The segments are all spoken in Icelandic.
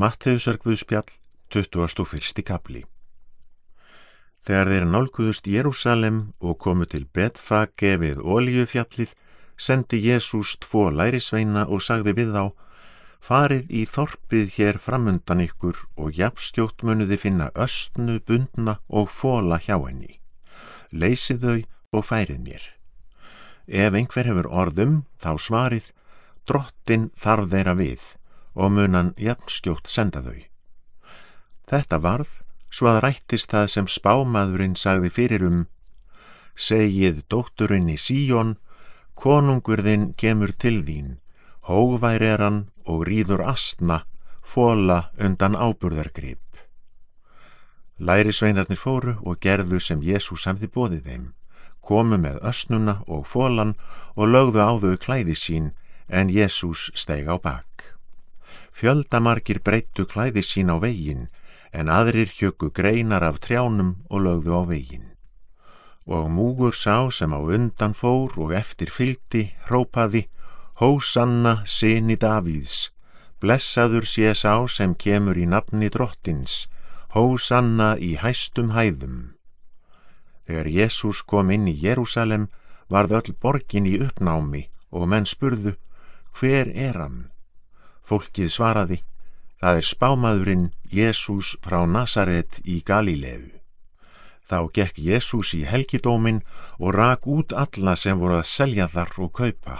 Matteusarkvuðspjall, 21. kapli Þegar þeir nálguðust Jérúsalem og komu til Betfage við Óliufjallið, sendi Jésús tvo lærisveina og sagði við þá, farið í þorpið hér framundan ykkur og jafnstjótt munuði finna östnu, bundna og fóla hjá henni. Leysið þau og færið mér. Ef einhver hefur orðum, þá svarið, drottin þarf þeirra við og munan jafnskjótt senda þau. Þetta varð svo að rættist það sem spámaðurinn sagði fyrir um Segið dótturinn í Síjón, konungurðinn kemur til þín, hógvær er hann og rýður astna, fóla undan áburðargrip. Lærisveinarnir fóru og gerðu sem Jésús hafði bóðið þeim, komu með ösnuna og fólan og lögðu á þau klæði sín en Jésús steg á bak. Fjöldamarkir breyttu klæði sín á veginn en aðrir hjöku greinar af trjánum og lögðu á veginn. Og múgur sá sem á undan fór og eftir fylgdi hrópaði Hósanna sinni Davíðs, blessaður sé sá sem kemur í nafni drottins, Hósanna í hæstum hæðum. Þegar Jésús kom inn í Jérúsalem varð öll borgin í uppnámi og menn spurðu, hver er hann? Fólkið svaraði, það er spámaðurinn Jésús frá Nazaret í Galilegu. Þá gekk Jésús í helgidómin og rak út alla sem voru að selja þar og kaupa,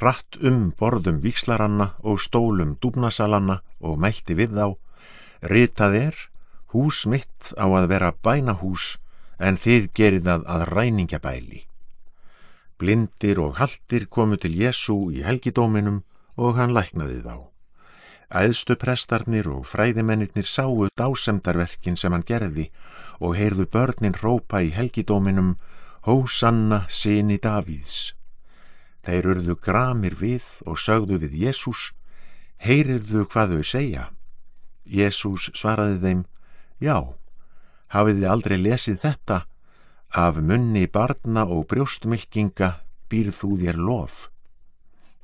ratt um borðum vikslaranna og stólum dúbnasalanna og mælti við þá, ritað er, hús mitt á að vera bænahús en þið gerið það að ræningjabæli. Blindir og haldir komu til Jésú í helgidóminum og hann læknaði þá. Æðstu prestarnir og fræðimennir sáu dásemdarverkin sem hann gerði og heyrðu börnin rópa í helgidóminum Hósanna sinni Davíðs. Þeir urðu gramir við og sögðu við Jésús, heyrirðu hvað þau segja? Jésús svaraði þeim, já, hafið þið aldrei lesið þetta, af munni barna og brjóstmylkinga býrð þú þér lof.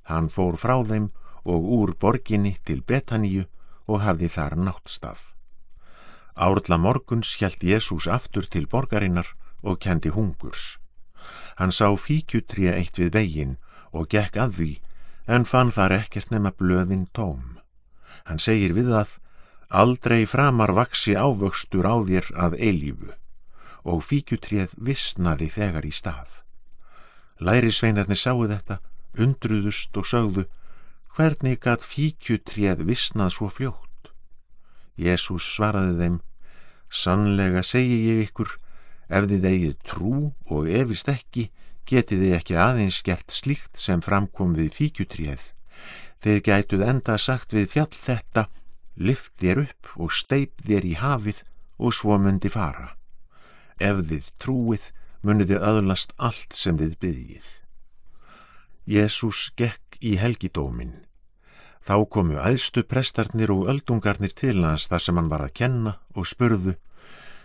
Hann fór frá þeim og úr borginni til Betaníu og hafði þar náttstað. Árla morguns hjælt Jésús aftur til borgarinnar og kendi hungurs. Hann sá fíkjutri eitt við veginn og gekk að því en fann þar ekkert nema blöðin tóm. Hann segir við að aldrei framar vaksi ávöxtur á þér að eilífu og fíkjutrið vissnaði þegar í stað. Lærisveinarnir sáu þetta, undruðust og sögðu hvernig gat fíkjutréð vissnað svo fljótt? Jésús svaraði þeim, sannlega segi ég ykkur, ef þið eigið trú og efist ekki, getið þið ekki aðeins gert slíkt sem framkom við fíkjutréð. Þið gætuð enda sagt við fjall þetta, lift þér upp og steip þér í hafið og svo myndi fara. Ef þið trúið, munið þið öðlast allt sem þið byggjið. Jésús gekk í helgidómin. Þá komu æðstu prestarnir og öldungarnir til hans þar sem hann var að kenna og spurðu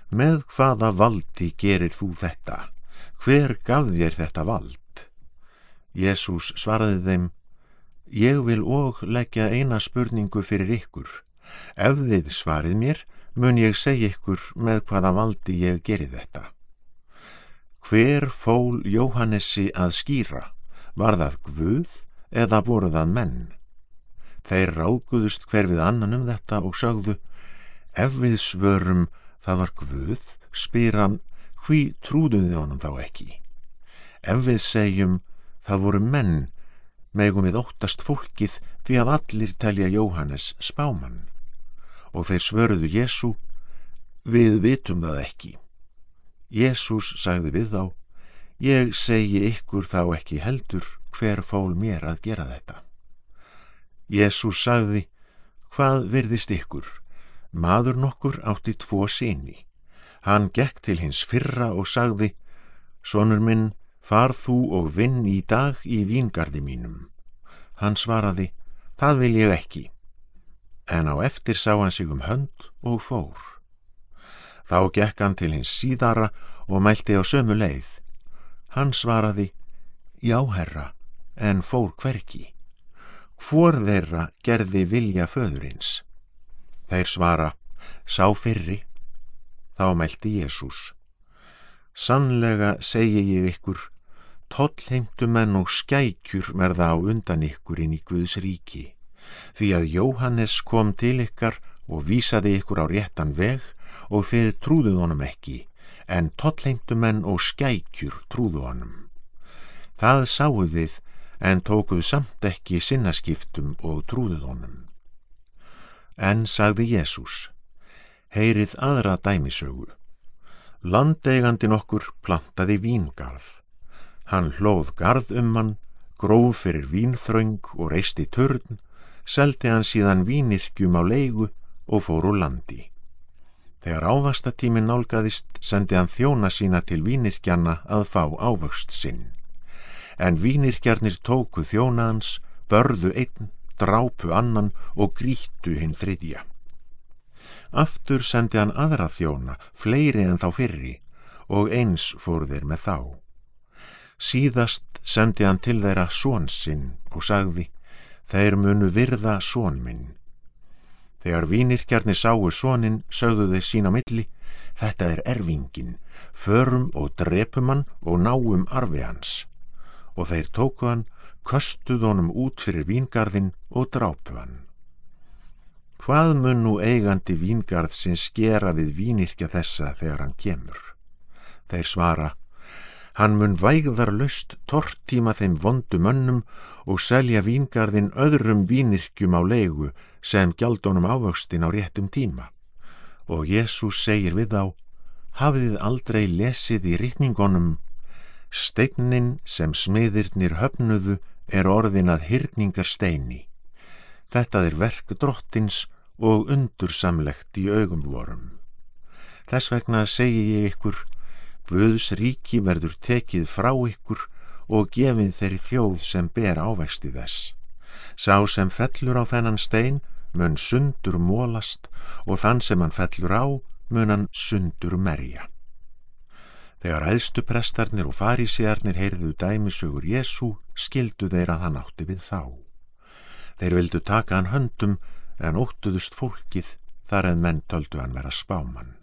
Með hvaða valdi gerir þú þetta? Hver gaf þér þetta vald? Jésús svaraði þeim Ég vil og leggja eina spurningu fyrir ykkur. Ef þið svarið mér, mun ég segja ykkur með hvaða valdi ég geri þetta. Hver fól Jóhannesi að skýra? Var það Guð eða voru það menn? Þeir rákuðust hver við annan um þetta og sögðu ef við svörum það var Guð, spyr hann hví trúduði honum þá ekki? Ef við segjum það voru menn, megum við óttast fólkið því að allir telja Jóhannes spáman. Og þeir svöruðu Jésu, við vitum það ekki. Jésús sagði við þá, ég segi ykkur þá ekki heldur hver fól mér að gera þetta. Jésús sagði, hvað virðist ykkur? Maður nokkur átti tvo síni. Hann gekk til hins fyrra og sagði, Sónur minn, far þú og vinn í dag í víngardi mínum. Hann svaraði, það vil ég ekki. En á eftir sá hann sig um hönd og fór. Þá gekk hann til hins síðara og mælti á sömu leið. Hann svaraði, já herra, en fór hverki hvor þeirra gerði vilja föðurins. Þeir svara, sá fyrri. Þá mælti Jésús. Sannlega segi ég ykkur, tollheimtumenn og skækjur verða á undan ykkur inn í Guðs ríki. Því að Jóhannes kom til ykkar og vísaði ykkur á réttan veg og þið trúðuð honum ekki, en tollheimtumenn og skækjur trúðu honum. Það sáuð þið, en tókuð samt ekki sinnaskiptum og trúðuð honum. En sagði Jésús, heyrið aðra dæmisögu. Landeigandi nokkur plantaði víngarð. Hann hlóð garð um hann, gróf fyrir vínþröng og reisti törn, seldi hann síðan vínirkjum á leigu og fór úr landi. Þegar ávastatími nálgæðist sendi hann þjóna sína til vínirkjana að fá ávöxt sinn. En vínirkjarnir tóku þjónaðans, börðu einn, drápu annan og grítu hinn þriðja. Aftur sendi hann aðra þjóna, fleiri en þá fyrri, og eins fóru þeir með þá. Síðast sendi hann til þeirra svonsinn og sagði, þeir munu virða svon minn. Þegar vínirkjarnir sáu svonin, sögðu þeir sín á milli, þetta er erfingin, förum og drepum hann og náum arfi hans. Og þeir tóku hann, köstuð honum út fyrir víngarðin og drápu hann. Hvað mun nú eigandi víngarð sem skera við vínirkja þessa þegar hann kemur? Þeir svara, hann mun vægðar löst tortíma þeim vondu mönnum og selja víngarðin öðrum vínirkjum á leigu sem gjaldunum ávöxtin á réttum tíma. Og Jésús segir við þá, hafið aldrei lesið í rítningunum, steinin sem smiðirnir höfnuðu er orðin að hyrningar steini. Þetta er verk drottins og undursamlegt í augum vorum. Þess vegna segi ég ykkur, Guðs ríki verður tekið frá ykkur og gefið þeirri þjóð sem ber ávexti þess. Sá sem fellur á þennan stein mun sundur mólast og þann sem hann fellur á mun hann sundur merja. Þegar æðstu prestarnir og farísiarnir heyrðu dæmisögur Jésu skildu þeir að hann átti við þá. Þeir vildu taka hann höndum en óttuðust fólkið þar en menn töldu hann vera spáman.